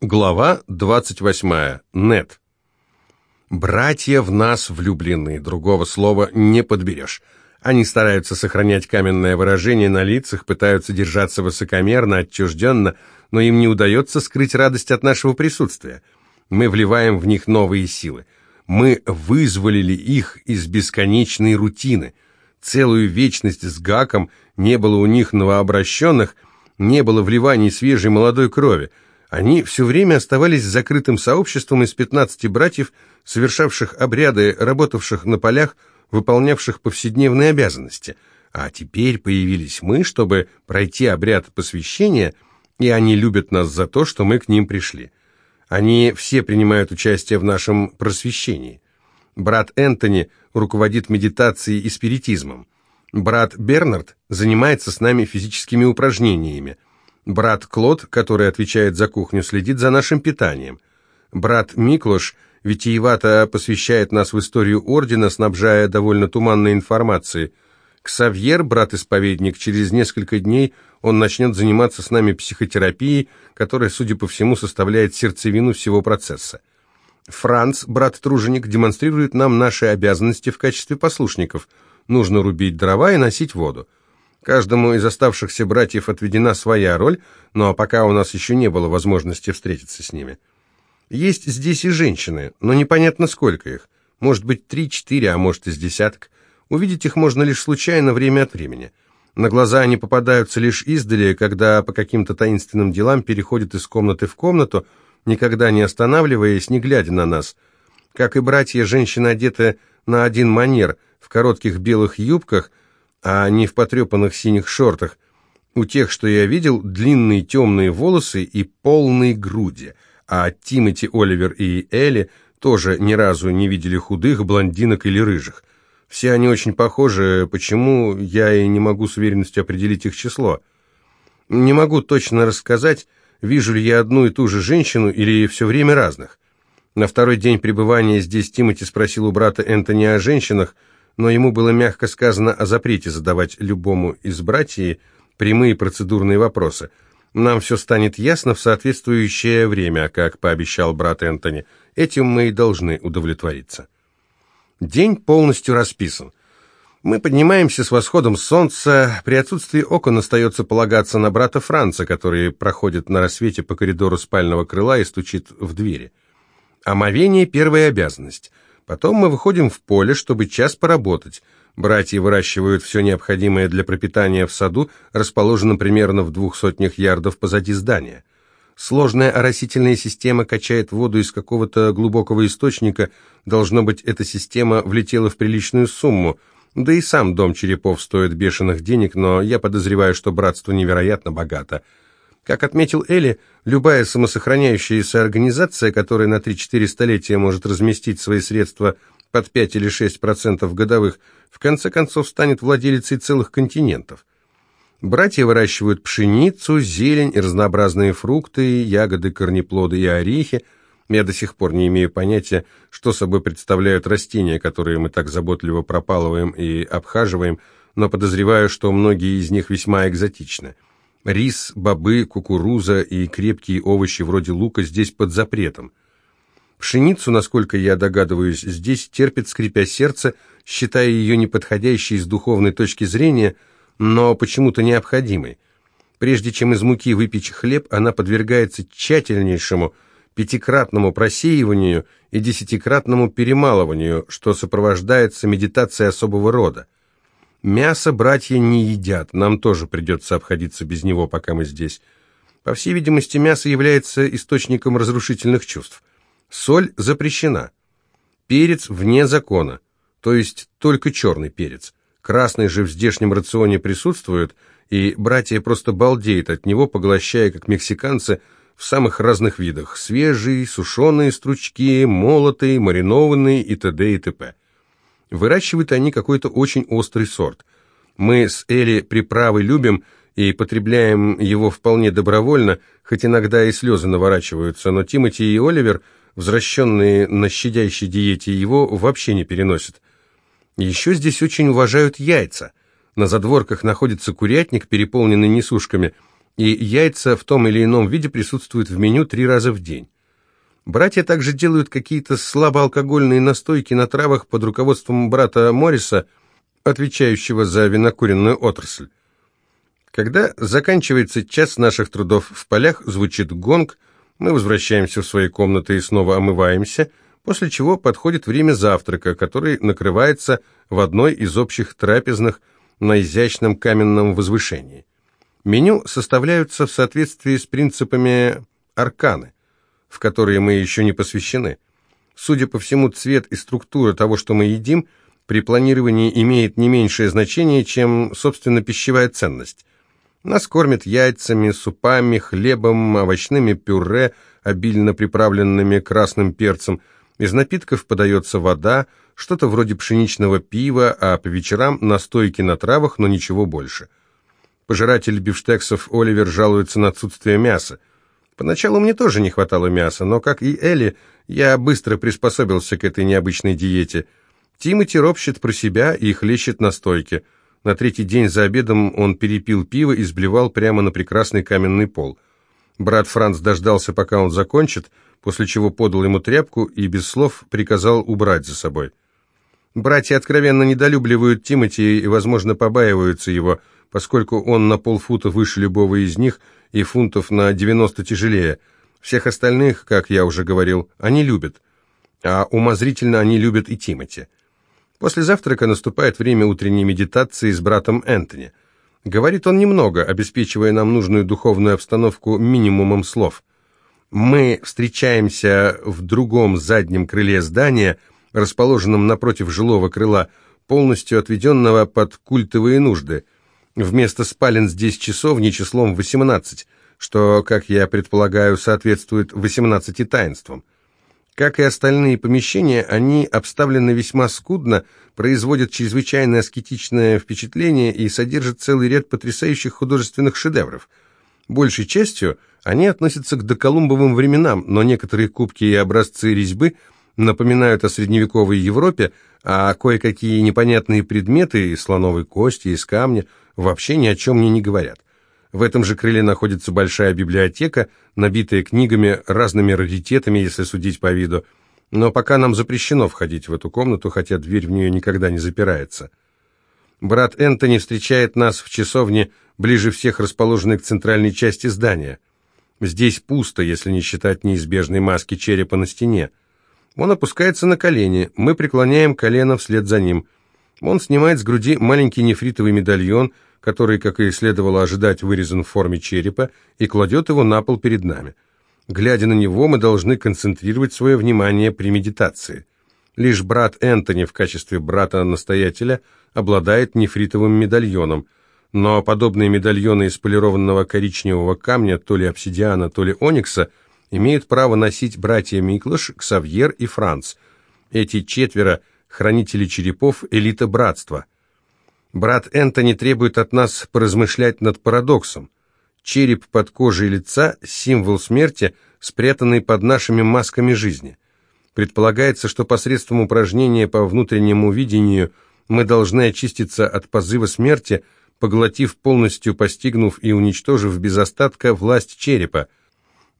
Глава 28. Нет. Братья в нас влюблены, другого слова не подберешь. Они стараются сохранять каменное выражение на лицах, пытаются держаться высокомерно, отчужденно, но им не удается скрыть радость от нашего присутствия. Мы вливаем в них новые силы. Мы вызволили их из бесконечной рутины. Целую вечность с Гаком не было у них новообращенных, не было вливаний свежей молодой крови. Они все время оставались закрытым сообществом из 15 братьев, совершавших обряды, работавших на полях, выполнявших повседневные обязанности. А теперь появились мы, чтобы пройти обряд посвящения, и они любят нас за то, что мы к ним пришли. Они все принимают участие в нашем просвещении. Брат Энтони руководит медитацией и спиритизмом. Брат Бернард занимается с нами физическими упражнениями – Брат Клод, который отвечает за кухню, следит за нашим питанием. Брат Миклош витиевато посвящает нас в историю Ордена, снабжая довольно туманной информацией. Ксавьер, брат-исповедник, через несколько дней он начнет заниматься с нами психотерапией, которая, судя по всему, составляет сердцевину всего процесса. Франц, брат-труженик, демонстрирует нам наши обязанности в качестве послушников. Нужно рубить дрова и носить воду. Каждому из оставшихся братьев отведена своя роль, но пока у нас еще не было возможности встретиться с ними. Есть здесь и женщины, но непонятно сколько их. Может быть, три-четыре, а может, из десяток. Увидеть их можно лишь случайно, время от времени. На глаза они попадаются лишь издали, когда по каким-то таинственным делам переходят из комнаты в комнату, никогда не останавливаясь, не глядя на нас. Как и братья, женщины одеты на один манер, в коротких белых юбках, а не в потрепанных синих шортах. У тех, что я видел, длинные темные волосы и полные груди, а Тимоти, Оливер и Элли тоже ни разу не видели худых, блондинок или рыжих. Все они очень похожи, почему я и не могу с уверенностью определить их число. Не могу точно рассказать, вижу ли я одну и ту же женщину или все время разных. На второй день пребывания здесь Тимоти спросил у брата Энтони о женщинах, но ему было мягко сказано о запрете задавать любому из братьев прямые процедурные вопросы. Нам все станет ясно в соответствующее время, как пообещал брат Энтони. Этим мы и должны удовлетвориться. День полностью расписан. Мы поднимаемся с восходом солнца. При отсутствии окон остается полагаться на брата Франца, который проходит на рассвете по коридору спального крыла и стучит в двери. Омовение – первая обязанность – Потом мы выходим в поле, чтобы час поработать. Братья выращивают все необходимое для пропитания в саду, расположенном примерно в двух сотнях ярдов позади здания. Сложная оросительная система качает воду из какого-то глубокого источника. Должно быть, эта система влетела в приличную сумму. Да и сам дом черепов стоит бешеных денег, но я подозреваю, что братство невероятно богато. Как отметил Элли, любая самосохраняющаяся организация, которая на 3-4 столетия может разместить свои средства под 5 или 6% годовых, в конце концов станет владелицей целых континентов. Братья выращивают пшеницу, зелень и разнообразные фрукты, ягоды, корнеплоды и орехи. Я до сих пор не имею понятия, что собой представляют растения, которые мы так заботливо пропалываем и обхаживаем, но подозреваю, что многие из них весьма экзотичны. Рис, бобы, кукуруза и крепкие овощи вроде лука здесь под запретом. Пшеницу, насколько я догадываюсь, здесь терпит, скрипя сердце, считая ее неподходящей с духовной точки зрения, но почему-то необходимой. Прежде чем из муки выпечь хлеб, она подвергается тщательнейшему пятикратному просеиванию и десятикратному перемалыванию, что сопровождается медитацией особого рода. Мясо братья не едят, нам тоже придется обходиться без него, пока мы здесь. По всей видимости, мясо является источником разрушительных чувств. Соль запрещена. Перец вне закона, то есть только черный перец. Красный же в здешнем рационе присутствует, и братья просто балдеют от него, поглощая, как мексиканцы, в самых разных видах. Свежие, сушеные стручки, молотые, маринованные и т.д. и т.п. Выращивают они какой-то очень острый сорт. Мы с Элли приправы любим и потребляем его вполне добровольно, хоть иногда и слезы наворачиваются, но Тимоти и Оливер, возвращенные на щадящей диете, его вообще не переносят. Еще здесь очень уважают яйца. На задворках находится курятник, переполненный несушками. и яйца в том или ином виде присутствуют в меню три раза в день. Братья также делают какие-то слабоалкогольные настойки на травах под руководством брата Морриса, отвечающего за винокуренную отрасль. Когда заканчивается час наших трудов в полях, звучит гонг, мы возвращаемся в свои комнаты и снова омываемся, после чего подходит время завтрака, который накрывается в одной из общих трапезных на изящном каменном возвышении. Меню составляются в соответствии с принципами арканы, в которые мы еще не посвящены. Судя по всему, цвет и структура того, что мы едим, при планировании имеет не меньшее значение, чем, собственно, пищевая ценность. Нас кормят яйцами, супами, хлебом, овощными пюре, обильно приправленными красным перцем. Из напитков подается вода, что-то вроде пшеничного пива, а по вечерам настойки на травах, но ничего больше. Пожиратель бифштексов Оливер жалуется на отсутствие мяса. Поначалу мне тоже не хватало мяса, но, как и Элли, я быстро приспособился к этой необычной диете. Тимоти ропщет про себя и хлещет на стойке – на третий день за обедом он перепил пиво и сблевал прямо на прекрасный каменный пол. Брат Франц дождался, пока он закончит, после чего подал ему тряпку и без слов приказал убрать за собой. Братья откровенно недолюбливают Тимати и, возможно, побаиваются его, поскольку он на полфута выше любого из них и фунтов на 90 тяжелее. Всех остальных, как я уже говорил, они любят. А умозрительно они любят и Тимати. После завтрака наступает время утренней медитации с братом Энтони. Говорит он немного, обеспечивая нам нужную духовную обстановку минимумом слов. Мы встречаемся в другом заднем крыле здания, расположенном напротив жилого крыла, полностью отведенного под культовые нужды. Вместо спален здесь часовни числом 18, что, как я предполагаю, соответствует 18 таинствам. Как и остальные помещения, они обставлены весьма скудно, производят чрезвычайно аскетичное впечатление и содержат целый ряд потрясающих художественных шедевров. Большей частью они относятся к доколумбовым временам, но некоторые кубки и образцы резьбы напоминают о средневековой Европе, а кое-какие непонятные предметы слоновой кости, из камня вообще ни о чем мне не говорят. В этом же крыле находится большая библиотека, набитая книгами, разными раритетами, если судить по виду. Но пока нам запрещено входить в эту комнату, хотя дверь в нее никогда не запирается. Брат Энтони встречает нас в часовне, ближе всех расположенной к центральной части здания. Здесь пусто, если не считать неизбежной маски черепа на стене. Он опускается на колени, мы преклоняем колено вслед за ним. Он снимает с груди маленький нефритовый медальон – который, как и следовало ожидать, вырезан в форме черепа, и кладет его на пол перед нами. Глядя на него, мы должны концентрировать свое внимание при медитации. Лишь брат Энтони в качестве брата-настоятеля обладает нефритовым медальоном, но подобные медальоны из полированного коричневого камня, то ли обсидиана, то ли оникса, имеют право носить братья Миклыш, Ксавьер и Франц. Эти четверо – хранители черепов элита братства – Брат Энтони требует от нас поразмышлять над парадоксом. Череп под кожей лица – символ смерти, спрятанный под нашими масками жизни. Предполагается, что посредством упражнения по внутреннему видению мы должны очиститься от позыва смерти, поглотив полностью, постигнув и уничтожив без остатка власть черепа.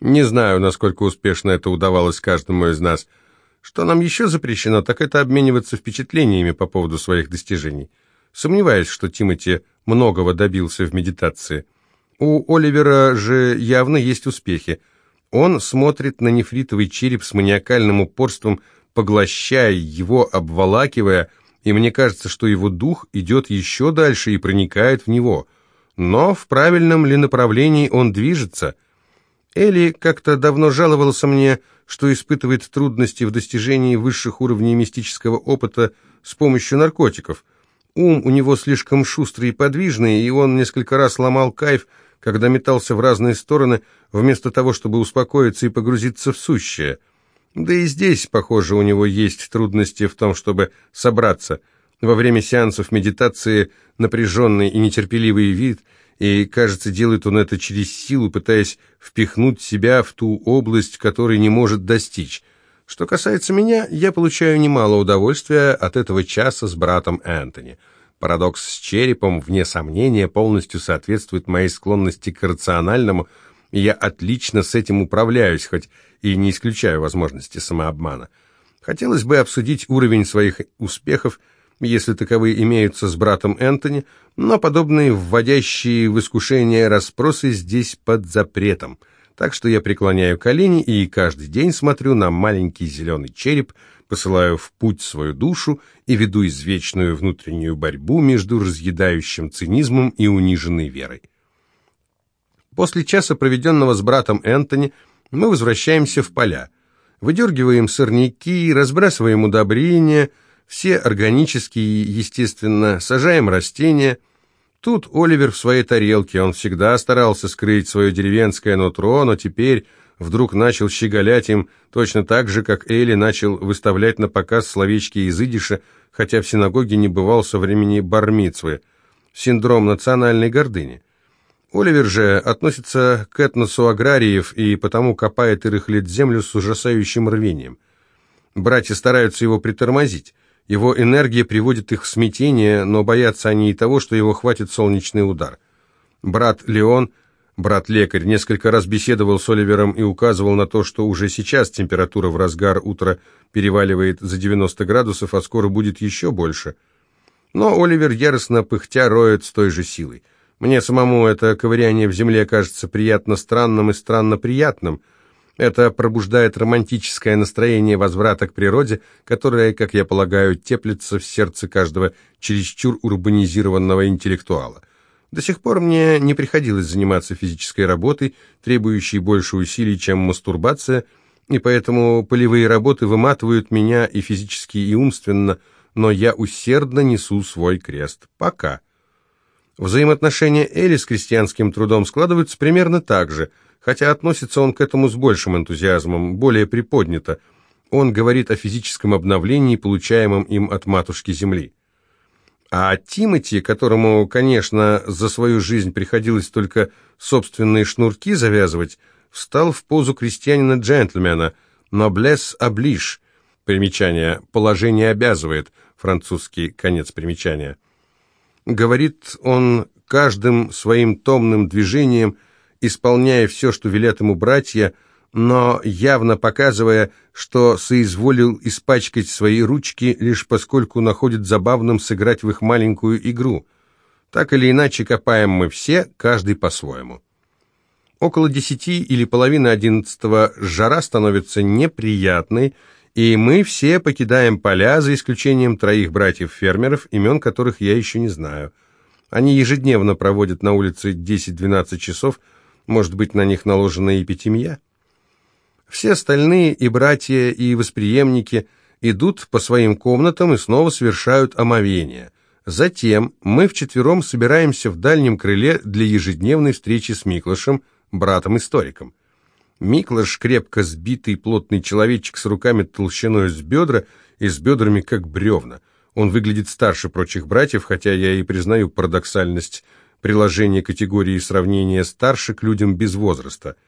Не знаю, насколько успешно это удавалось каждому из нас. Что нам еще запрещено, так это обмениваться впечатлениями по поводу своих достижений. Сомневаюсь, что Тимати многого добился в медитации. У Оливера же явно есть успехи. Он смотрит на нефритовый череп с маниакальным упорством, поглощая его, обволакивая, и мне кажется, что его дух идет еще дальше и проникает в него. Но в правильном ли направлении он движется? Элли как-то давно жаловался мне, что испытывает трудности в достижении высших уровней мистического опыта с помощью наркотиков – Ум у него слишком шустрый и подвижный, и он несколько раз ломал кайф, когда метался в разные стороны, вместо того, чтобы успокоиться и погрузиться в сущее. Да и здесь, похоже, у него есть трудности в том, чтобы собраться. Во время сеансов медитации напряженный и нетерпеливый вид, и, кажется, делает он это через силу, пытаясь впихнуть себя в ту область, которой не может достичь. Что касается меня, я получаю немало удовольствия от этого часа с братом Энтони. Парадокс с черепом, вне сомнения, полностью соответствует моей склонности к рациональному, и я отлично с этим управляюсь, хоть и не исключаю возможности самообмана. Хотелось бы обсудить уровень своих успехов, если таковые имеются с братом Энтони, но подобные вводящие в искушение расспросы здесь под запретом. Так что я преклоняю колени и каждый день смотрю на маленький зеленый череп, посылаю в путь свою душу и веду извечную внутреннюю борьбу между разъедающим цинизмом и униженной верой. После часа, проведенного с братом Энтони, мы возвращаемся в поля. Выдергиваем сорняки, разбрасываем удобрения, все органические, естественно, сажаем растения. Тут Оливер в своей тарелке, он всегда старался скрыть свое деревенское нутро, но теперь вдруг начал щеголять им точно так же, как Эли начал выставлять на показ словечки из идиша, хотя в синагоге не бывал со времени бармицвы. Синдром национальной гордыни. Оливер же относится к этносу аграриев и потому копает и рыхлит землю с ужасающим рвением. Братья стараются его притормозить. Его энергия приводит их в смятение, но боятся они и того, что его хватит солнечный удар. Брат Леон – Брат-лекарь несколько раз беседовал с Оливером и указывал на то, что уже сейчас температура в разгар утра переваливает за 90 градусов, а скоро будет еще больше. Но Оливер яростно пыхтя роет с той же силой. Мне самому это ковыряние в земле кажется приятно странным и странно приятным. Это пробуждает романтическое настроение возврата к природе, которое, как я полагаю, теплится в сердце каждого чересчур урбанизированного интеллектуала. До сих пор мне не приходилось заниматься физической работой, требующей больше усилий, чем мастурбация, и поэтому полевые работы выматывают меня и физически, и умственно, но я усердно несу свой крест. Пока. Взаимоотношения Эли с крестьянским трудом складываются примерно так же, хотя относится он к этому с большим энтузиазмом, более приподнято. Он говорит о физическом обновлении, получаемом им от матушки Земли. А Тимати, которому, конечно, за свою жизнь приходилось только собственные шнурки завязывать, встал в позу крестьянина-джентльмена, «noblesse oblige», примечание «положение обязывает», французский конец примечания. Говорит он каждым своим томным движением, исполняя все, что велят ему братья, но явно показывая, что соизволил испачкать свои ручки, лишь поскольку находит забавным сыграть в их маленькую игру. Так или иначе, копаем мы все, каждый по-своему. Около десяти или половины одиннадцатого жара становится неприятной, и мы все покидаем поля, за исключением троих братьев-фермеров, имен которых я еще не знаю. Они ежедневно проводят на улице 10-12 часов, может быть, на них наложена эпитемия? Все остальные, и братья, и восприемники, идут по своим комнатам и снова совершают омовение. Затем мы вчетвером собираемся в дальнем крыле для ежедневной встречи с Миклашем, братом-историком. Миклаш, крепко сбитый плотный человечек с руками толщиной с бедра и с бедрами как бревна. Он выглядит старше прочих братьев, хотя я и признаю парадоксальность приложения категории сравнения старше к людям без возраста –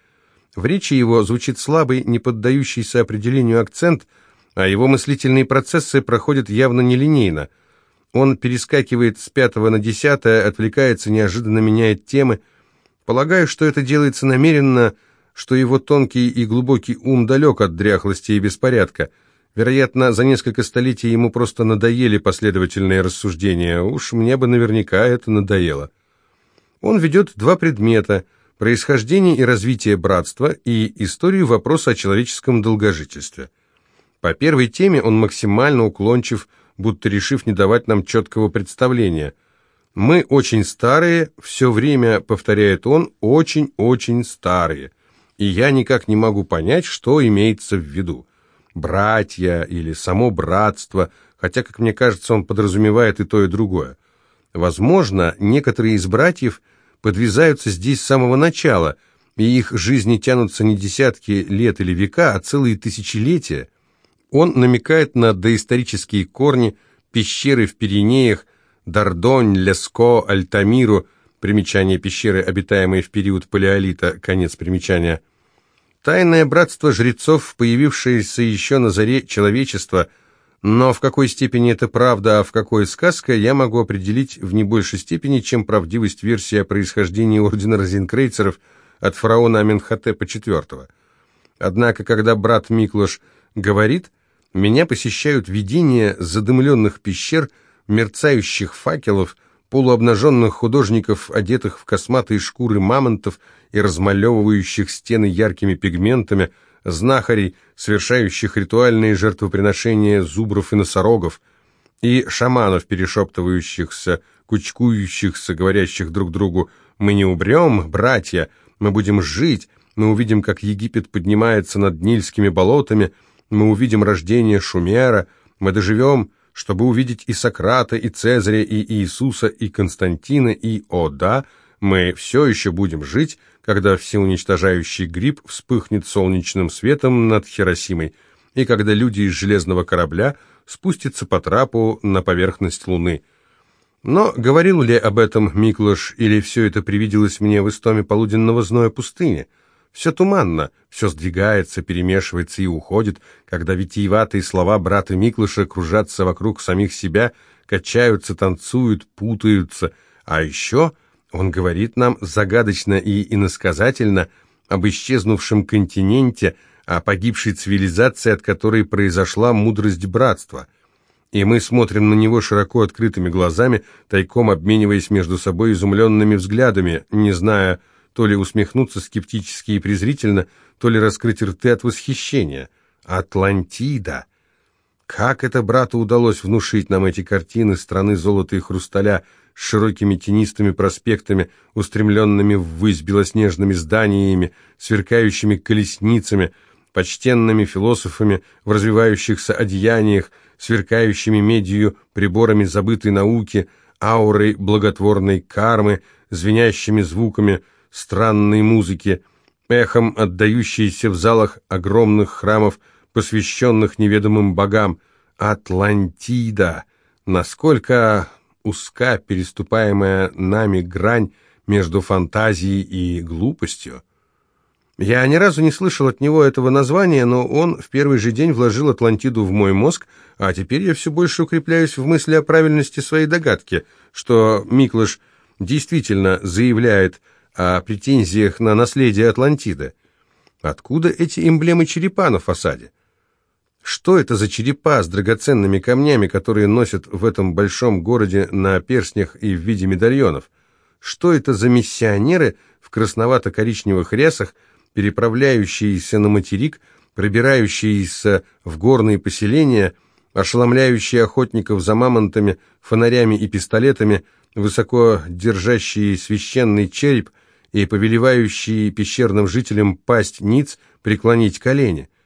в речи его звучит слабый, не поддающийся определению акцент, а его мыслительные процессы проходят явно нелинейно. Он перескакивает с пятого на десятое, отвлекается, неожиданно меняет темы. Полагаю, что это делается намеренно, что его тонкий и глубокий ум далек от дряхлости и беспорядка. Вероятно, за несколько столетий ему просто надоели последовательные рассуждения. Уж мне бы наверняка это надоело. Он ведет два предмета – происхождение и развитие братства и историю вопроса о человеческом долгожительстве. По первой теме он максимально уклончив, будто решив не давать нам четкого представления. «Мы очень старые», все время, повторяет он, «очень-очень старые». И я никак не могу понять, что имеется в виду. Братья или само братство, хотя, как мне кажется, он подразумевает и то, и другое. Возможно, некоторые из братьев – подвязаются здесь с самого начала, и их жизни тянутся не десятки лет или века, а целые тысячелетия. Он намекает на доисторические корни, пещеры в Пиренеях, Дардонь, Леско, Альтамиру, примечание пещеры, обитаемые в период палеолита, конец примечания. Тайное братство жрецов, появившееся еще на заре человечества, Но в какой степени это правда, а в какой сказка, я могу определить в не большей степени, чем правдивость версии о происхождении ордена розенкрейцеров от фараона Аменхотепа IV. Однако, когда брат Миклош говорит, меня посещают видения задымленных пещер, мерцающих факелов, полуобнаженных художников, одетых в косматые шкуры мамонтов и размалевывающих стены яркими пигментами, знахарей, совершающих ритуальные жертвоприношения зубров и носорогов, и шаманов, перешептывающихся, кучкующихся, говорящих друг другу «Мы не умрем, братья, мы будем жить, мы увидим, как Египет поднимается над Нильскими болотами, мы увидим рождение Шумера, мы доживем, чтобы увидеть и Сократа, и Цезаря, и Иисуса, и Константина, и, о да, мы все еще будем жить, когда всеуничтожающий гриб вспыхнет солнечным светом над Хиросимой, и когда люди из железного корабля спустятся по трапу на поверхность Луны. Но говорил ли об этом Миклош, или все это привиделось мне в истоме полуденного зноя пустыни? Все туманно, все сдвигается, перемешивается и уходит, когда витиеватые слова брата Миклыша кружатся вокруг самих себя, качаются, танцуют, путаются. А еще он говорит нам загадочно и иносказательно об исчезнувшем континенте, о погибшей цивилизации, от которой произошла мудрость братства. И мы смотрим на него широко открытыми глазами, тайком обмениваясь между собой изумленными взглядами, не зная, то ли усмехнуться скептически и презрительно, то ли раскрыть рты от восхищения. Атлантида! Как это брату удалось внушить нам эти картины страны золота и хрусталя, с широкими тенистыми проспектами, устремленными ввысь белоснежными зданиями, сверкающими колесницами, почтенными философами в развивающихся одеяниях, сверкающими медью приборами забытой науки, аурой благотворной кармы, звенящими звуками странной музыки, эхом отдающейся в залах огромных храмов, посвященных неведомым богам. Атлантида! Насколько узка переступаемая нами грань между фантазией и глупостью. Я ни разу не слышал от него этого названия, но он в первый же день вложил Атлантиду в мой мозг, а теперь я все больше укрепляюсь в мысли о правильности своей догадки, что Миклыш действительно заявляет о претензиях на наследие Атлантиды. Откуда эти эмблемы черепа на фасаде? Что это за черепа с драгоценными камнями, которые носят в этом большом городе на перстнях и в виде медальонов? Что это за миссионеры в красновато-коричневых рясах, переправляющиеся на материк, пробирающиеся в горные поселения, ошеломляющие охотников за мамонтами, фонарями и пистолетами, высоко держащие священный череп и повелевающие пещерным жителям пасть ниц преклонить колени –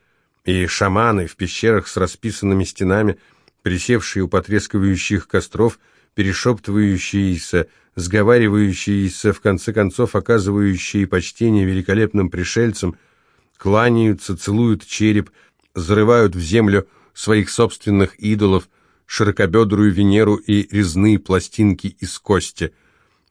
и шаманы в пещерах с расписанными стенами, присевшие у потрескивающих костров, перешептывающиеся, сговаривающиеся, в конце концов оказывающие почтение великолепным пришельцам, кланяются, целуют череп, зарывают в землю своих собственных идолов, широкобедрую Венеру и резные пластинки из кости.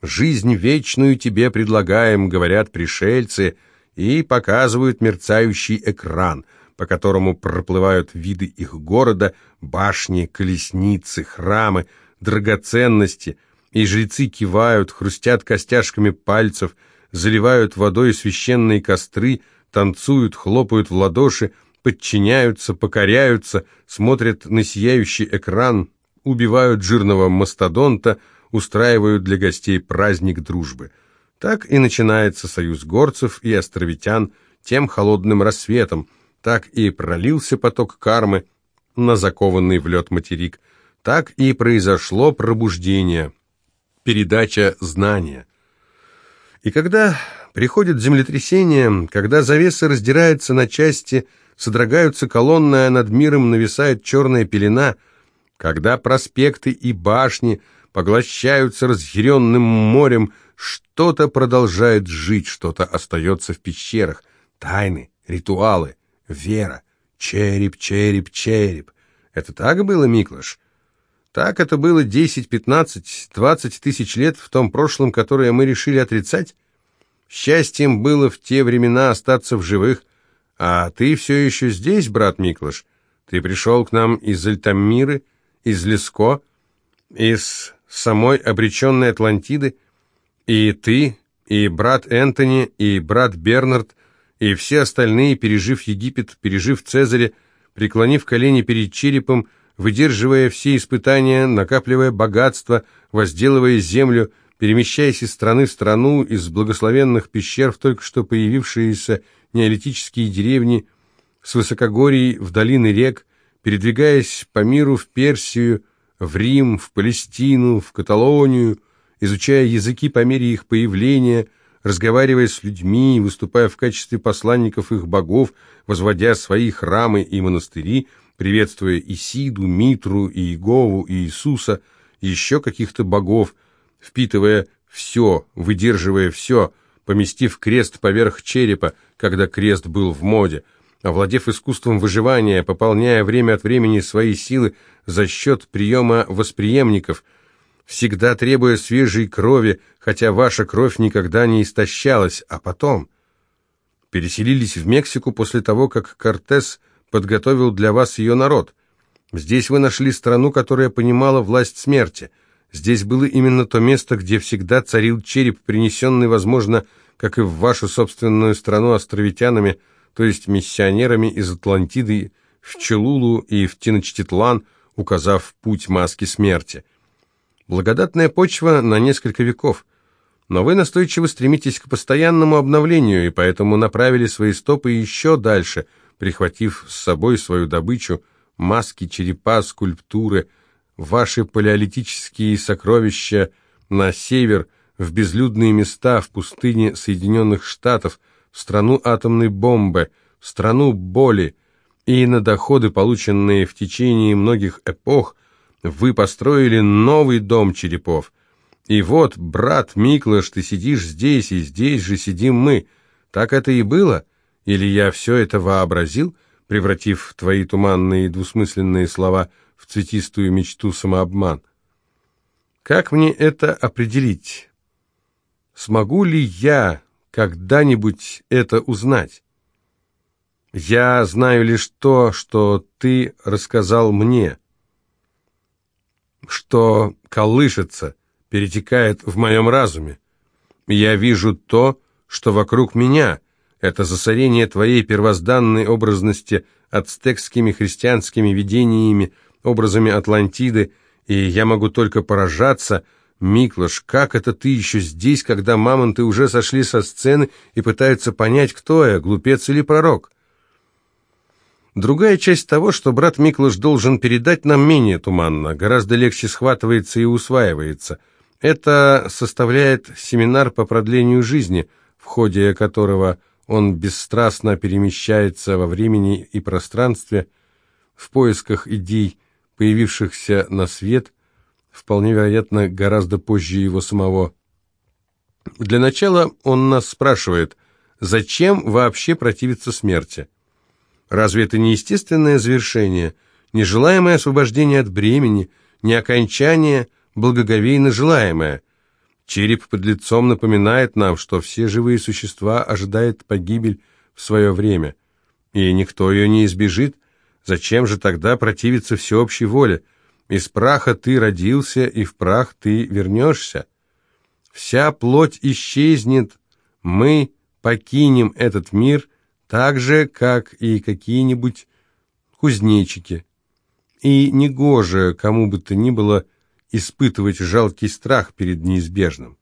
«Жизнь вечную тебе предлагаем», — говорят пришельцы, и показывают мерцающий экран — по которому проплывают виды их города, башни, колесницы, храмы, драгоценности, и жрецы кивают, хрустят костяшками пальцев, заливают водой священные костры, танцуют, хлопают в ладоши, подчиняются, покоряются, смотрят на сияющий экран, убивают жирного мастодонта, устраивают для гостей праздник дружбы. Так и начинается союз горцев и островитян тем холодным рассветом, так и пролился поток кармы на закованный в лед материк, так и произошло пробуждение, передача знания. И когда приходит землетрясение, когда завеса раздирается на части, содрогаются колонны, а над миром нависает черная пелена, когда проспекты и башни поглощаются разъяренным морем, что-то продолжает жить, что-то остается в пещерах, тайны, ритуалы, Вера. Череп, череп, череп. Это так было, Миклаш? Так это было 10, 15, 20 тысяч лет в том прошлом, которое мы решили отрицать? Счастьем было в те времена остаться в живых. А ты все еще здесь, брат Миклаш? Ты пришел к нам из Альтамиры, из Леско, из самой обреченной Атлантиды, и ты, и брат Энтони, и брат Бернард, и все остальные, пережив Египет, пережив Цезаря, преклонив колени перед черепом, выдерживая все испытания, накапливая богатство, возделывая землю, перемещаясь из страны в страну, из благословенных пещер в только что появившиеся неолитические деревни, с высокогорий в долины рек, передвигаясь по миру в Персию, в Рим, в Палестину, в Каталонию, изучая языки по мере их появления, разговаривая с людьми, выступая в качестве посланников их богов, возводя свои храмы и монастыри, приветствуя Исиду, Митру, Иегову, Иисуса, еще каких-то богов, впитывая все, выдерживая все, поместив крест поверх черепа, когда крест был в моде, овладев искусством выживания, пополняя время от времени свои силы за счет приема восприемников, всегда требуя свежей крови, хотя ваша кровь никогда не истощалась, а потом переселились в Мексику после того, как Кортес подготовил для вас ее народ. Здесь вы нашли страну, которая понимала власть смерти. Здесь было именно то место, где всегда царил череп, принесенный, возможно, как и в вашу собственную страну островитянами, то есть миссионерами из Атлантиды в Челулу и в Тиночтитлан, указав путь маски смерти. Благодатная почва на несколько веков. Но вы настойчиво стремитесь к постоянному обновлению, и поэтому направили свои стопы еще дальше, прихватив с собой свою добычу, маски, черепа, скульптуры, ваши палеолитические сокровища на север, в безлюдные места, в пустыне Соединенных Штатов, в страну атомной бомбы, в страну боли, и на доходы, полученные в течение многих эпох, вы построили новый дом черепов. И вот, брат Миклаш, ты сидишь здесь, и здесь же сидим мы. Так это и было? Или я все это вообразил, превратив твои туманные и двусмысленные слова в цветистую мечту самообман? Как мне это определить? Смогу ли я когда-нибудь это узнать? Я знаю лишь то, что ты рассказал мне, что колышется, перетекает в моем разуме. Я вижу то, что вокруг меня, это засорение твоей первозданной образности ацтекскими христианскими видениями, образами Атлантиды, и я могу только поражаться, Миклаш, как это ты еще здесь, когда мамонты уже сошли со сцены и пытаются понять, кто я, глупец или пророк? Другая часть того, что брат Миклыш должен передать нам менее туманно, гораздо легче схватывается и усваивается. Это составляет семинар по продлению жизни, в ходе которого он бесстрастно перемещается во времени и пространстве, в поисках идей, появившихся на свет, вполне вероятно, гораздо позже его самого. Для начала он нас спрашивает, зачем вообще противиться смерти? Разве это не естественное завершение, нежелаемое освобождение от бремени, не окончание, благоговейно желаемое? Череп под лицом напоминает нам, что все живые существа ожидают погибель в свое время, и никто ее не избежит. Зачем же тогда противиться всеобщей воле? Из праха ты родился, и в прах ты вернешься. Вся плоть исчезнет, мы покинем этот мир, так же, как и какие-нибудь кузнечики. И негоже кому бы то ни было испытывать жалкий страх перед неизбежным.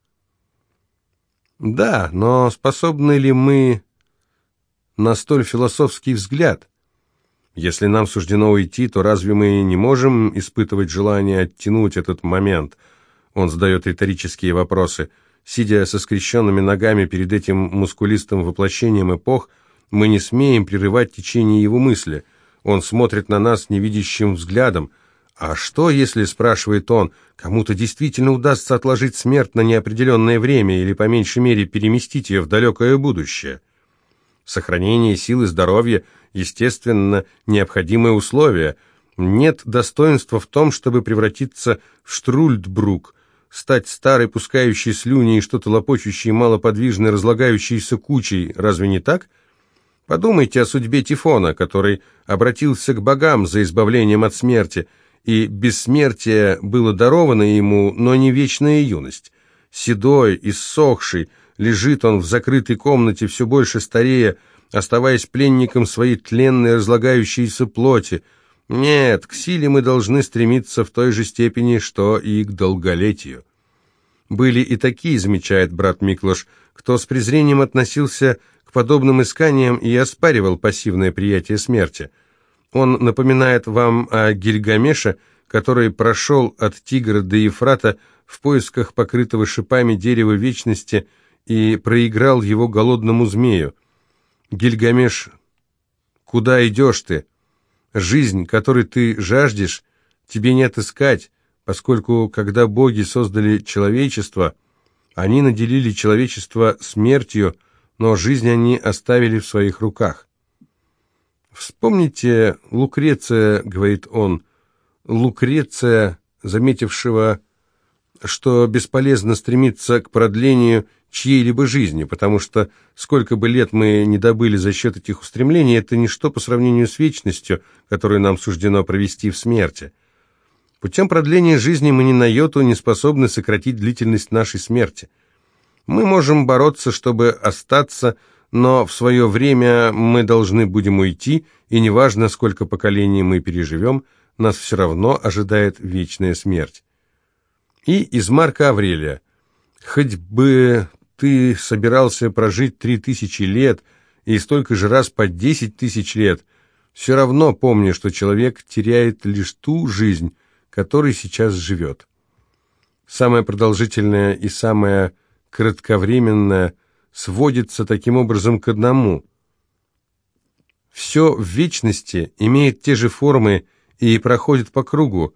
Да, но способны ли мы на столь философский взгляд? Если нам суждено уйти, то разве мы не можем испытывать желание оттянуть этот момент? Он задает риторические вопросы. Сидя со скрещенными ногами перед этим мускулистым воплощением эпох, мы не смеем прерывать течение его мысли. Он смотрит на нас невидящим взглядом. А что, если, спрашивает он, кому-то действительно удастся отложить смерть на неопределенное время или, по меньшей мере, переместить ее в далекое будущее? Сохранение силы здоровья, естественно, необходимое условие. Нет достоинства в том, чтобы превратиться в Штрульдбрук, стать старой, пускающей слюни и что-то лопочущей, малоподвижной, разлагающейся кучей. Разве не так? — Подумайте о судьбе Тифона, который обратился к богам за избавлением от смерти, и бессмертие было даровано ему, но не вечная юность. Седой, иссохший, лежит он в закрытой комнате, все больше старея, оставаясь пленником своей тленной разлагающейся плоти. Нет, к силе мы должны стремиться в той же степени, что и к долголетию. Были и такие, замечает брат Миклош, кто с презрением относился к подобным исканиям и оспаривал пассивное приятие смерти. Он напоминает вам о Гильгамеше, который прошел от Тигра до Ефрата в поисках покрытого шипами дерева вечности и проиграл его голодному змею. Гильгамеш, куда идешь ты? Жизнь, которой ты жаждешь, тебе не отыскать, поскольку, когда боги создали человечество, они наделили человечество смертью, но жизнь они оставили в своих руках. «Вспомните Лукреция», — говорит он, — «Лукреция, заметившего, что бесполезно стремиться к продлению чьей-либо жизни, потому что сколько бы лет мы не добыли за счет этих устремлений, это ничто по сравнению с вечностью, которую нам суждено провести в смерти. Путем продления жизни мы ни на йоту не способны сократить длительность нашей смерти. Мы можем бороться, чтобы остаться, но в свое время мы должны будем уйти, и неважно, сколько поколений мы переживем, нас все равно ожидает вечная смерть. И из Марка Аврелия. «Хоть бы ты собирался прожить три тысячи лет и столько же раз по десять тысяч лет, все равно помни, что человек теряет лишь ту жизнь, которой сейчас живет. Самое продолжительное и самое кратковременное сводится таким образом к одному. Все в вечности имеет те же формы и проходит по кругу,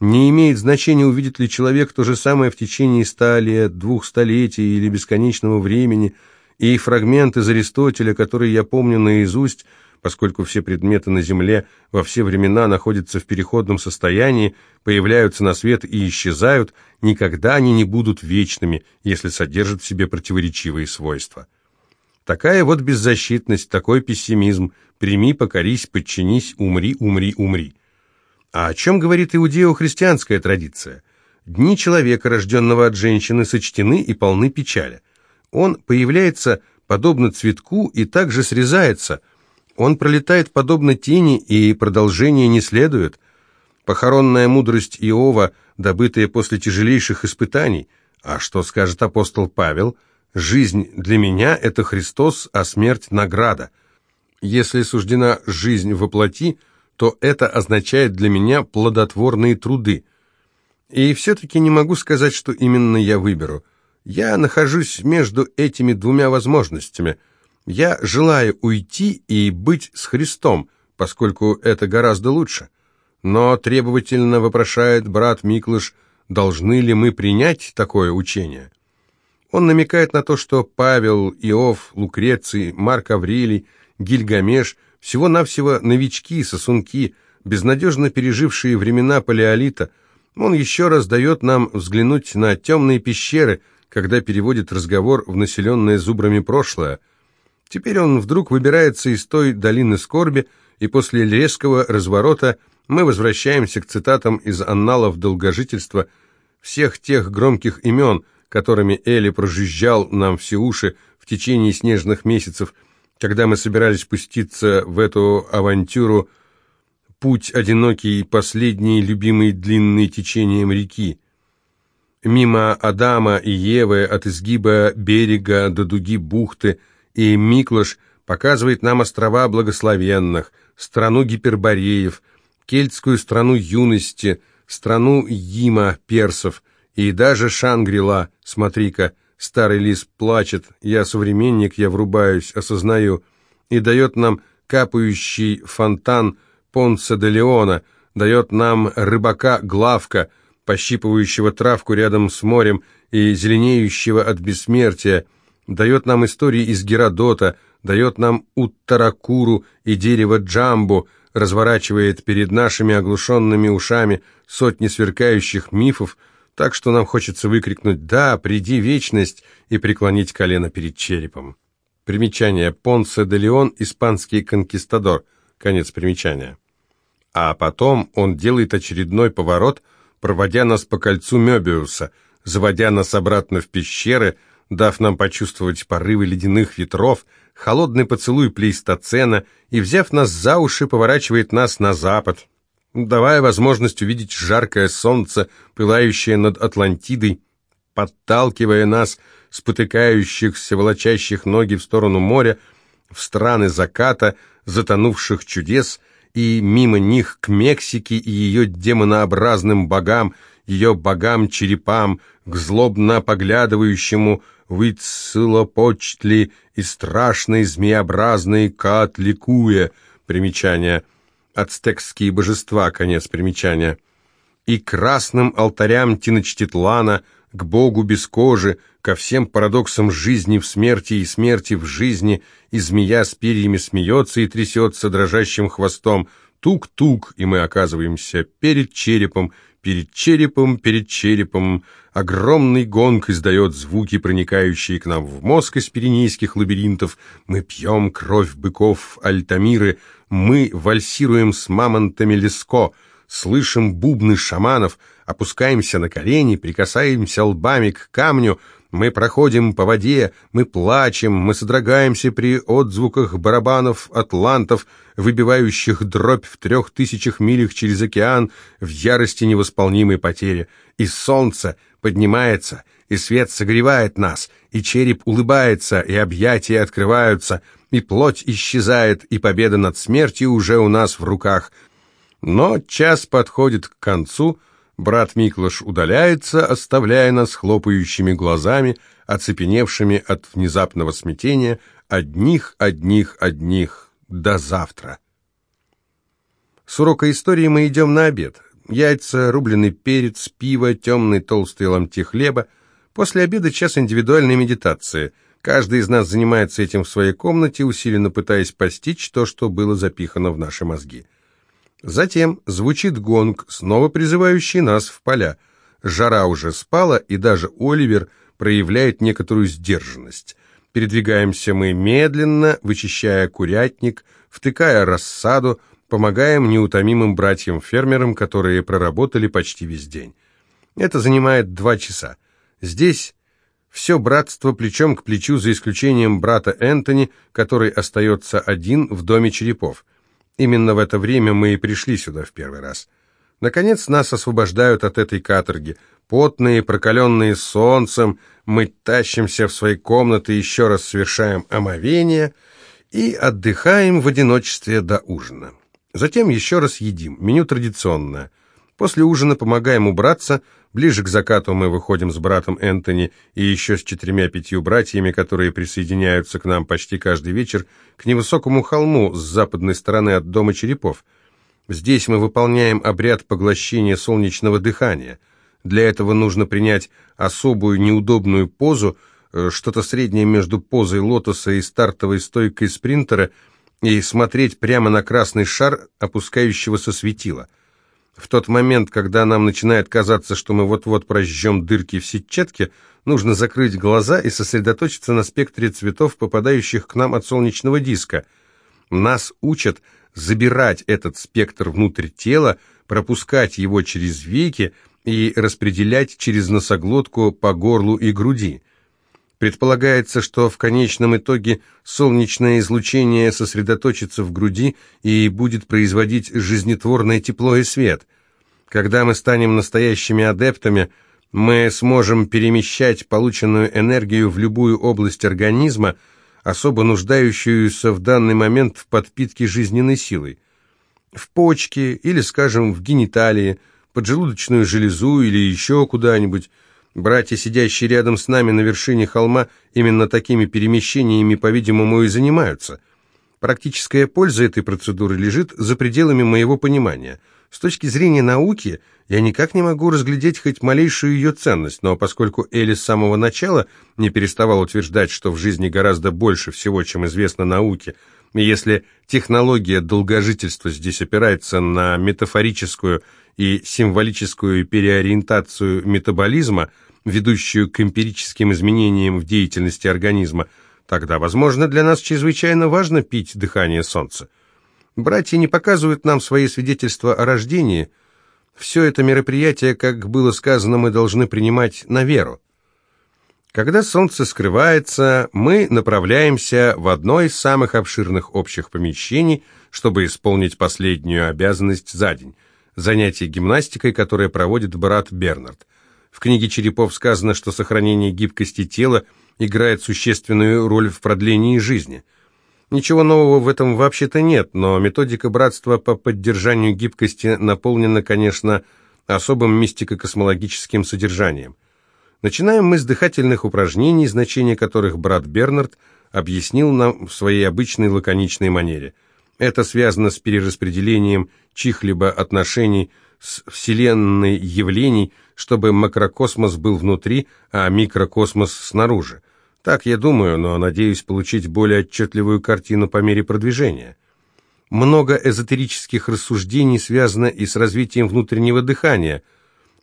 не имеет значения, увидит ли человек то же самое в течение ста лет, двух столетий или бесконечного времени, и фрагмент из Аристотеля, который я помню наизусть, поскольку все предметы на Земле во все времена находятся в переходном состоянии, появляются на свет и исчезают, никогда они не будут вечными, если содержат в себе противоречивые свойства. Такая вот беззащитность, такой пессимизм. Прими, покорись, подчинись, умри, умри, умри. А о чем говорит иудео-христианская традиция? Дни человека, рожденного от женщины, сочтены и полны печали. Он появляется подобно цветку и также срезается. Он пролетает подобно тени, и продолжение не следует. Похоронная мудрость Иова, добытая после тяжелейших испытаний. А что скажет апостол Павел? «Жизнь для меня – это Христос, а смерть – награда». Если суждена жизнь воплоти – то это означает для меня плодотворные труды. И все-таки не могу сказать, что именно я выберу. Я нахожусь между этими двумя возможностями. Я желаю уйти и быть с Христом, поскольку это гораздо лучше. Но требовательно вопрошает брат Миклыш, должны ли мы принять такое учение? Он намекает на то, что Павел, Иов, Лукреций, Марк Аврелий, Гильгамеш – всего-навсего новички, сосунки, безнадежно пережившие времена палеолита. Он еще раз дает нам взглянуть на темные пещеры, когда переводит разговор в населенное зубрами прошлое. Теперь он вдруг выбирается из той долины скорби, и после резкого разворота мы возвращаемся к цитатам из анналов долгожительства всех тех громких имен, которыми Эли прожужжал нам все уши в течение снежных месяцев – когда мы собирались спуститься в эту авантюру, путь одинокий, последний, любимый длинный течением реки. Мимо Адама и Евы, от изгиба берега до дуги бухты, и Миклаш показывает нам острова благословенных, страну гипербореев, кельтскую страну юности, страну Има персов, и даже Шангрила, смотри-ка, Старый лис плачет, я современник, я врубаюсь, осознаю, и дает нам капающий фонтан Понса де Леона, дает нам рыбака Главка, пощипывающего травку рядом с морем и зеленеющего от бессмертия, дает нам истории из Геродота, дает нам Уттаракуру и дерево Джамбу, разворачивает перед нашими оглушенными ушами сотни сверкающих мифов, так что нам хочется выкрикнуть «Да, приди, вечность!» и преклонить колено перед черепом. Примечание. Понсе де Леон, испанский конкистадор. Конец примечания. А потом он делает очередной поворот, проводя нас по кольцу Мёбиуса, заводя нас обратно в пещеры, дав нам почувствовать порывы ледяных ветров, холодный поцелуй плейстоцена и, взяв нас за уши, поворачивает нас на запад, давая возможность увидеть жаркое солнце, пылающее над Атлантидой, подталкивая нас, спотыкающихся, волочащих ноги в сторону моря, в страны заката, затонувших чудес, и мимо них к Мексике и ее демонообразным богам, ее богам-черепам, к злобно поглядывающему Вицелопочтли и страшной змеобразной Каатликуе, примечание, ацтекские божества, конец примечания, и красным алтарям Тиночтитлана, к богу без кожи, ко всем парадоксам жизни в смерти и смерти в жизни, и змея с перьями смеется и трясется дрожащим хвостом, тук-тук, и мы оказываемся перед черепом, перед черепом, перед черепом. Огромный гонг издает звуки, проникающие к нам в мозг из пиренейских лабиринтов. Мы пьем кровь быков Альтамиры, мы вальсируем с мамонтами Леско, слышим бубны шаманов, опускаемся на колени, прикасаемся лбами к камню, мы проходим по воде, мы плачем, мы содрогаемся при отзвуках барабанов атлантов, выбивающих дробь в трех тысячах милях через океан в ярости невосполнимой потери. И солнце поднимается, и свет согревает нас, и череп улыбается, и объятия открываются, и плоть исчезает, и победа над смертью уже у нас в руках. Но час подходит к концу — Брат Миклаш удаляется, оставляя нас хлопающими глазами, оцепеневшими от внезапного смятения, одних, одних, одних, до завтра. С урока истории мы идем на обед. Яйца, рубленый перец, пиво, темный толстый ломти хлеба. После обеда час индивидуальной медитации. Каждый из нас занимается этим в своей комнате, усиленно пытаясь постичь то, что было запихано в наши мозги. Затем звучит гонг, снова призывающий нас в поля. Жара уже спала, и даже Оливер проявляет некоторую сдержанность. Передвигаемся мы медленно, вычищая курятник, втыкая рассаду, помогаем неутомимым братьям-фермерам, которые проработали почти весь день. Это занимает два часа. Здесь все братство плечом к плечу, за исключением брата Энтони, который остается один в доме черепов. Именно в это время мы и пришли сюда в первый раз. Наконец нас освобождают от этой каторги. Потные, прокаленные солнцем, мы тащимся в свои комнаты, еще раз совершаем омовение и отдыхаем в одиночестве до ужина. Затем еще раз едим. Меню традиционное. После ужина помогаем убраться, Ближе к закату мы выходим с братом Энтони и еще с четырьмя-пятью братьями, которые присоединяются к нам почти каждый вечер, к невысокому холму с западной стороны от дома черепов. Здесь мы выполняем обряд поглощения солнечного дыхания. Для этого нужно принять особую неудобную позу, э, что-то среднее между позой лотоса и стартовой стойкой спринтера, и смотреть прямо на красный шар опускающегося светила – в тот момент, когда нам начинает казаться, что мы вот-вот прожжем дырки в сетчатке, нужно закрыть глаза и сосредоточиться на спектре цветов, попадающих к нам от солнечного диска. Нас учат забирать этот спектр внутрь тела, пропускать его через веки и распределять через носоглотку по горлу и груди. Предполагается, что в конечном итоге солнечное излучение сосредоточится в груди и будет производить жизнетворное тепло и свет. Когда мы станем настоящими адептами, мы сможем перемещать полученную энергию в любую область организма, особо нуждающуюся в данный момент в подпитке жизненной силой. В почки или, скажем, в гениталии, поджелудочную железу или еще куда-нибудь, Братья, сидящие рядом с нами на вершине холма, именно такими перемещениями, по-видимому, и занимаются. Практическая польза этой процедуры лежит за пределами моего понимания. С точки зрения науки, я никак не могу разглядеть хоть малейшую ее ценность, но поскольку Элли с самого начала не переставал утверждать, что в жизни гораздо больше всего, чем известно науке, и если технология долгожительства здесь опирается на метафорическую и символическую переориентацию метаболизма, ведущую к эмпирическим изменениям в деятельности организма, Тогда, возможно, для нас чрезвычайно важно пить дыхание солнца. Братья не показывают нам свои свидетельства о рождении. Все это мероприятие, как было сказано, мы должны принимать на веру. Когда солнце скрывается, мы направляемся в одно из самых обширных общих помещений, чтобы исполнить последнюю обязанность за день – занятие гимнастикой, которое проводит брат Бернард. В книге Черепов сказано, что сохранение гибкости тела играет существенную роль в продлении жизни. Ничего нового в этом вообще-то нет, но методика братства по поддержанию гибкости наполнена, конечно, особым мистико-космологическим содержанием. Начинаем мы с дыхательных упражнений, значение которых брат Бернард объяснил нам в своей обычной лаконичной манере. Это связано с перераспределением чьих-либо отношений с Вселенной явлений, чтобы макрокосмос был внутри, а микрокосмос снаружи. Так я думаю, но надеюсь получить более отчетливую картину по мере продвижения. Много эзотерических рассуждений связано и с развитием внутреннего дыхания –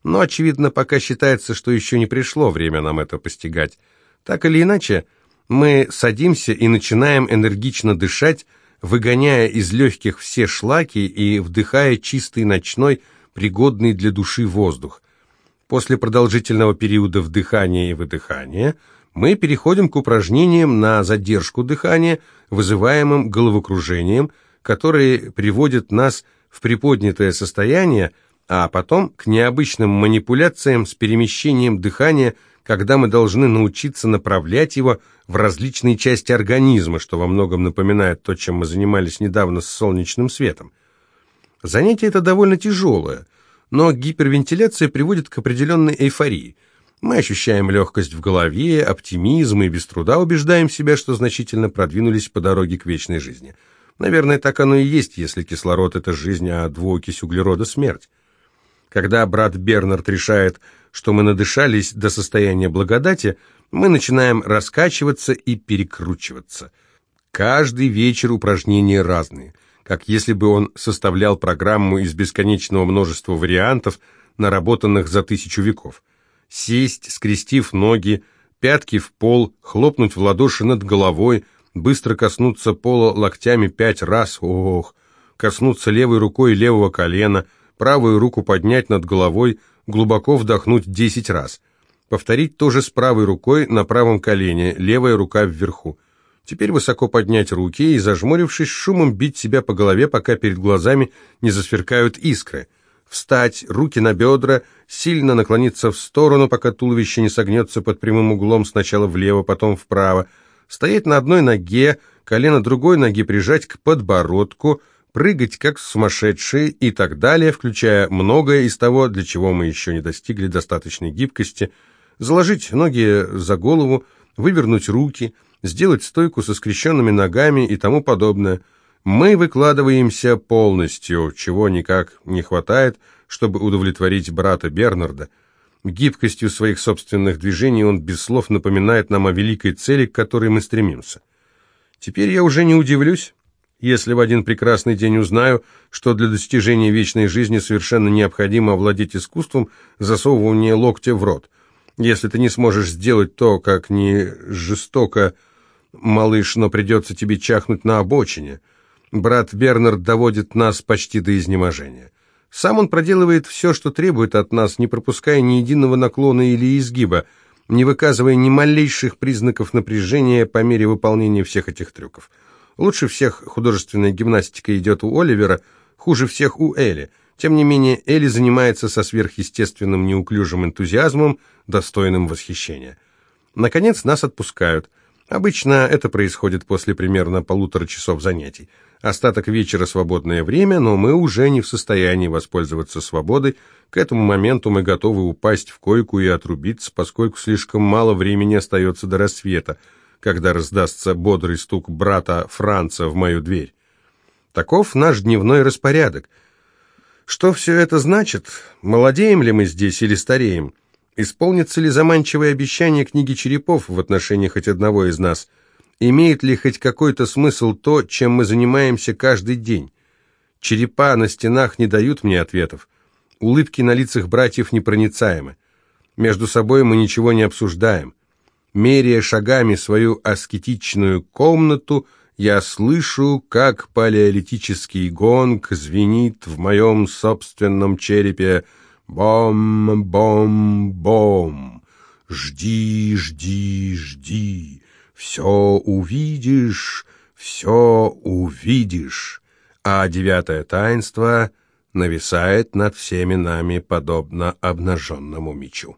но, очевидно, пока считается, что еще не пришло время нам это постигать. Так или иначе, мы садимся и начинаем энергично дышать, выгоняя из легких все шлаки и вдыхая чистый ночной, пригодный для души воздух. После продолжительного периода вдыхания и выдыхания мы переходим к упражнениям на задержку дыхания, вызываемым головокружением, которые приводят нас в приподнятое состояние, а потом к необычным манипуляциям с перемещением дыхания, когда мы должны научиться направлять его в различные части организма, что во многом напоминает то, чем мы занимались недавно с солнечным светом. Занятие это довольно тяжелое, но гипервентиляция приводит к определенной эйфории. Мы ощущаем легкость в голове, оптимизм и без труда убеждаем себя, что значительно продвинулись по дороге к вечной жизни. Наверное, так оно и есть, если кислород – это жизнь, а двуокись углерода – смерть. Когда брат Бернард решает, что мы надышались до состояния благодати, мы начинаем раскачиваться и перекручиваться. Каждый вечер упражнения разные, как если бы он составлял программу из бесконечного множества вариантов, наработанных за тысячу веков. Сесть, скрестив ноги, пятки в пол, хлопнуть в ладоши над головой, быстро коснуться пола локтями пять раз, ох, коснуться левой рукой левого колена – правую руку поднять над головой, глубоко вдохнуть 10 раз. Повторить тоже с правой рукой на правом колене, левая рука вверху. Теперь высоко поднять руки и, зажмурившись, шумом бить себя по голове, пока перед глазами не засверкают искры. Встать, руки на бедра, сильно наклониться в сторону, пока туловище не согнется под прямым углом сначала влево, потом вправо. Стоять на одной ноге, колено другой ноги прижать к подбородку – прыгать как сумасшедшие и так далее, включая многое из того, для чего мы еще не достигли достаточной гибкости, заложить ноги за голову, вывернуть руки, сделать стойку со скрещенными ногами и тому подобное. Мы выкладываемся полностью, чего никак не хватает, чтобы удовлетворить брата Бернарда. Гибкостью своих собственных движений он без слов напоминает нам о великой цели, к которой мы стремимся. Теперь я уже не удивлюсь, если в один прекрасный день узнаю, что для достижения вечной жизни совершенно необходимо овладеть искусством засовывания локтя в рот. Если ты не сможешь сделать то, как не жестоко, малыш, но придется тебе чахнуть на обочине. Брат Бернард доводит нас почти до изнеможения. Сам он проделывает все, что требует от нас, не пропуская ни единого наклона или изгиба, не выказывая ни малейших признаков напряжения по мере выполнения всех этих трюков. Лучше всех художественная гимнастика идет у Оливера, хуже всех у Элли. Тем не менее, Элли занимается со сверхъестественным неуклюжим энтузиазмом, достойным восхищения. Наконец, нас отпускают. Обычно это происходит после примерно полутора часов занятий. Остаток вечера свободное время, но мы уже не в состоянии воспользоваться свободой. К этому моменту мы готовы упасть в койку и отрубиться, поскольку слишком мало времени остается до рассвета когда раздастся бодрый стук брата Франца в мою дверь. Таков наш дневной распорядок. Что все это значит? Молодеем ли мы здесь или стареем? Исполнится ли заманчивое обещание книги Черепов в отношении хоть одного из нас? Имеет ли хоть какой-то смысл то, чем мы занимаемся каждый день? Черепа на стенах не дают мне ответов. Улыбки на лицах братьев непроницаемы. Между собой мы ничего не обсуждаем. Меряя шагами свою аскетичную комнату, я слышу, как палеолитический гонг звенит в моем собственном черепе «Бом-бом-бом». Жди, жди, жди, все увидишь, все увидишь. А девятое таинство нависает над всеми нами, подобно обнаженному мечу.